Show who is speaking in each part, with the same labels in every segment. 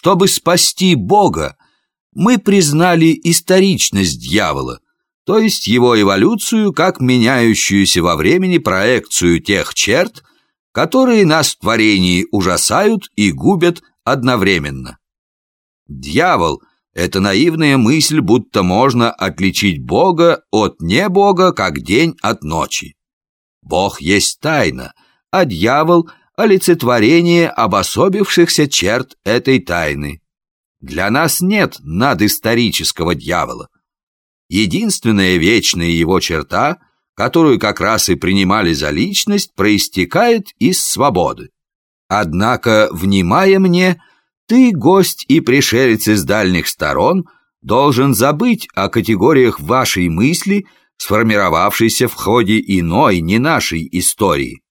Speaker 1: Чтобы спасти Бога, мы признали историчность дьявола, то есть его эволюцию как меняющуюся во времени проекцию тех черт, которые нас в творении ужасают и губят одновременно. Дьявол — это наивная мысль, будто можно отличить Бога от небога, как день от ночи. Бог есть тайна, а дьявол — олицетворение обособившихся черт этой тайны. Для нас нет надисторического дьявола. Единственная вечная его черта, которую как раз и принимали за личность, проистекает из свободы. Однако, внимая мне, ты, гость и пришелец из дальних сторон, должен забыть о категориях вашей мысли, сформировавшейся в ходе иной, не нашей истории.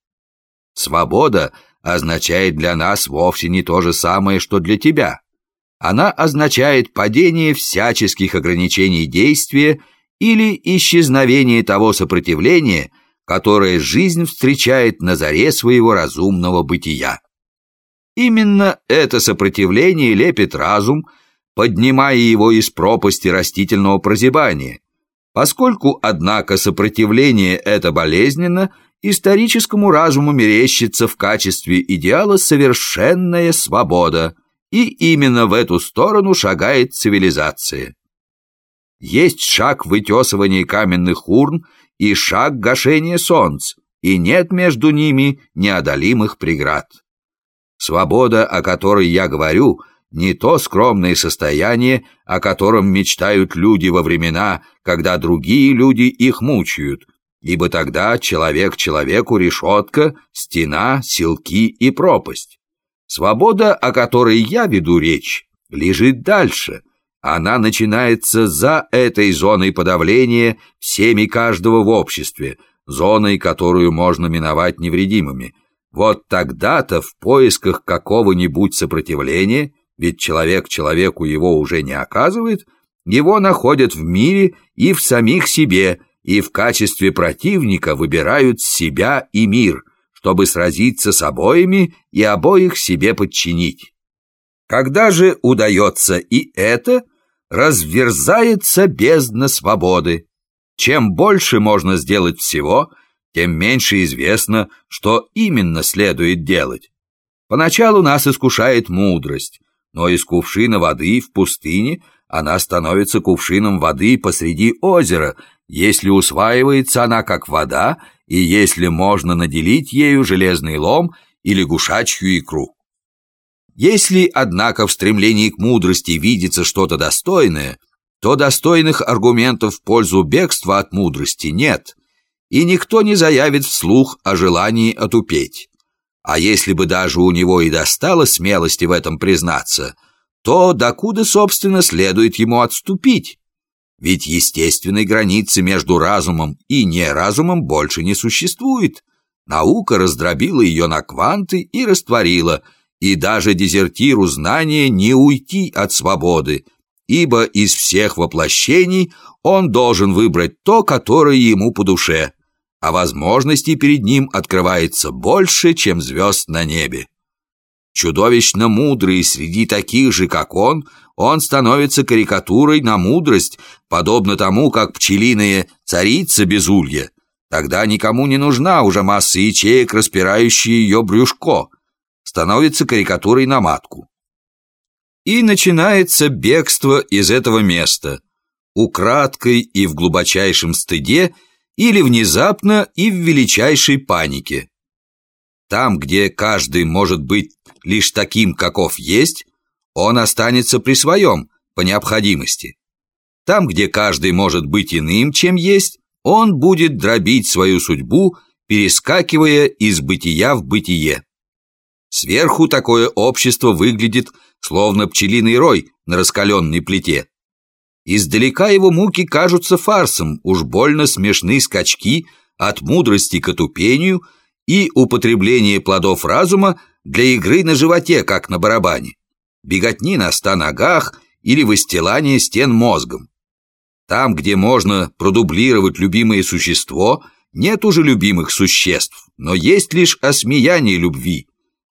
Speaker 1: Свобода означает для нас вовсе не то же самое, что для тебя. Она означает падение всяческих ограничений действия или исчезновение того сопротивления, которое жизнь встречает на заре своего разумного бытия. Именно это сопротивление лепит разум, поднимая его из пропасти растительного прозябания. Поскольку, однако, сопротивление это болезненно, историческому разуму мерещится в качестве идеала совершенная свобода – и именно в эту сторону шагает цивилизация. Есть шаг вытесывания каменных урн и шаг гашения солнц, и нет между ними неодолимых преград. Свобода, о которой я говорю, не то скромное состояние, о котором мечтают люди во времена, когда другие люди их мучают, ибо тогда человек человеку решетка, стена, силки и пропасть. Свобода, о которой я веду речь, лежит дальше. Она начинается за этой зоной подавления всеми каждого в обществе, зоной, которую можно миновать невредимыми. Вот тогда-то в поисках какого-нибудь сопротивления, ведь человек человеку его уже не оказывает, его находят в мире и в самих себе, и в качестве противника выбирают себя и мир – чтобы сразиться с обоими и обоих себе подчинить. Когда же удается и это, разверзается бездна свободы. Чем больше можно сделать всего, тем меньше известно, что именно следует делать. Поначалу нас искушает мудрость, но из кувшина воды в пустыне она становится кувшином воды посреди озера, если усваивается она как вода и если можно наделить ею железный лом или гушачью икру. Если, однако, в стремлении к мудрости видится что-то достойное, то достойных аргументов в пользу бегства от мудрости нет, и никто не заявит вслух о желании отупеть. А если бы даже у него и достало смелости в этом признаться, то докуда, собственно, следует ему отступить? Ведь естественной границы между разумом и неразумом больше не существует. Наука раздробила ее на кванты и растворила, и даже дезертиру знания не уйти от свободы, ибо из всех воплощений он должен выбрать то, которое ему по душе, а возможностей перед ним открывается больше, чем звезд на небе. Чудовищно мудрый среди таких же, как он, он становится карикатурой на мудрость, подобно тому, как пчелиная царица без улья. Тогда никому не нужна уже масса ячеек, распирающая ее брюшко. Становится карикатурой на матку. И начинается бегство из этого места, украдкой и в глубочайшем стыде, или внезапно и в величайшей панике. Там, где каждый может быть лишь таким, каков есть, он останется при своем, по необходимости. Там, где каждый может быть иным, чем есть, он будет дробить свою судьбу, перескакивая из бытия в бытие. Сверху такое общество выглядит, словно пчелиный рой на раскаленной плите. Издалека его муки кажутся фарсом, уж больно смешны скачки от мудрости к отупению и употребление плодов разума для игры на животе, как на барабане беготни на ста ногах или выстилание стен мозгом. Там, где можно продублировать любимое существо, нет уже любимых существ, но есть лишь осмеяние любви.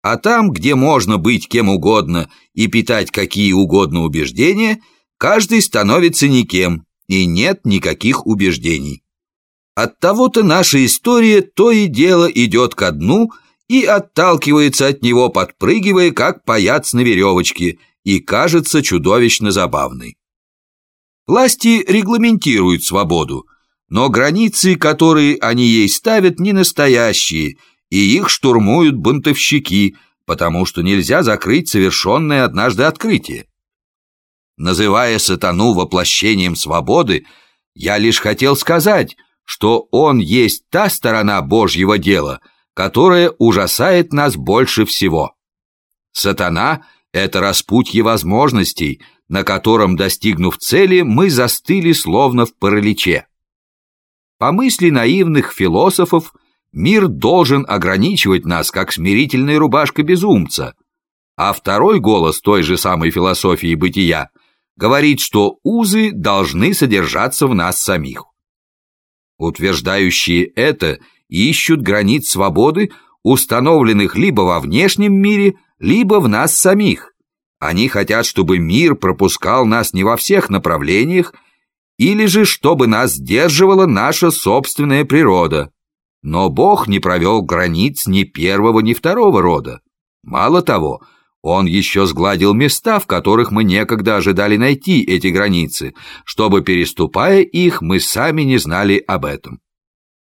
Speaker 1: А там, где можно быть кем угодно и питать какие угодно убеждения, каждый становится никем, и нет никаких убеждений. От того-то наша история то и дело идет ко дну и отталкивается от него, подпрыгивая, как паяц на веревочке, и кажется чудовищно забавной. Власти регламентируют свободу, но границы, которые они ей ставят, не настоящие, и их штурмуют бунтовщики, потому что нельзя закрыть совершенное однажды открытие. Называя сатану воплощением свободы, я лишь хотел сказать, что он есть та сторона Божьего дела, которая ужасает нас больше всего. Сатана — это распутье возможностей, на котором, достигнув цели, мы застыли словно в параличе. По мысли наивных философов, мир должен ограничивать нас, как смирительная рубашка безумца, а второй голос той же самой философии бытия говорит, что узы должны содержаться в нас самих. Утверждающие это ищут границ свободы, установленных либо во внешнем мире, либо в нас самих. Они хотят, чтобы мир пропускал нас не во всех направлениях, или же чтобы нас сдерживала наша собственная природа. Но Бог не провел границ ни первого, ни второго рода. Мало того, Он еще сгладил места, в которых мы некогда ожидали найти эти границы, чтобы, переступая их, мы сами не знали об этом.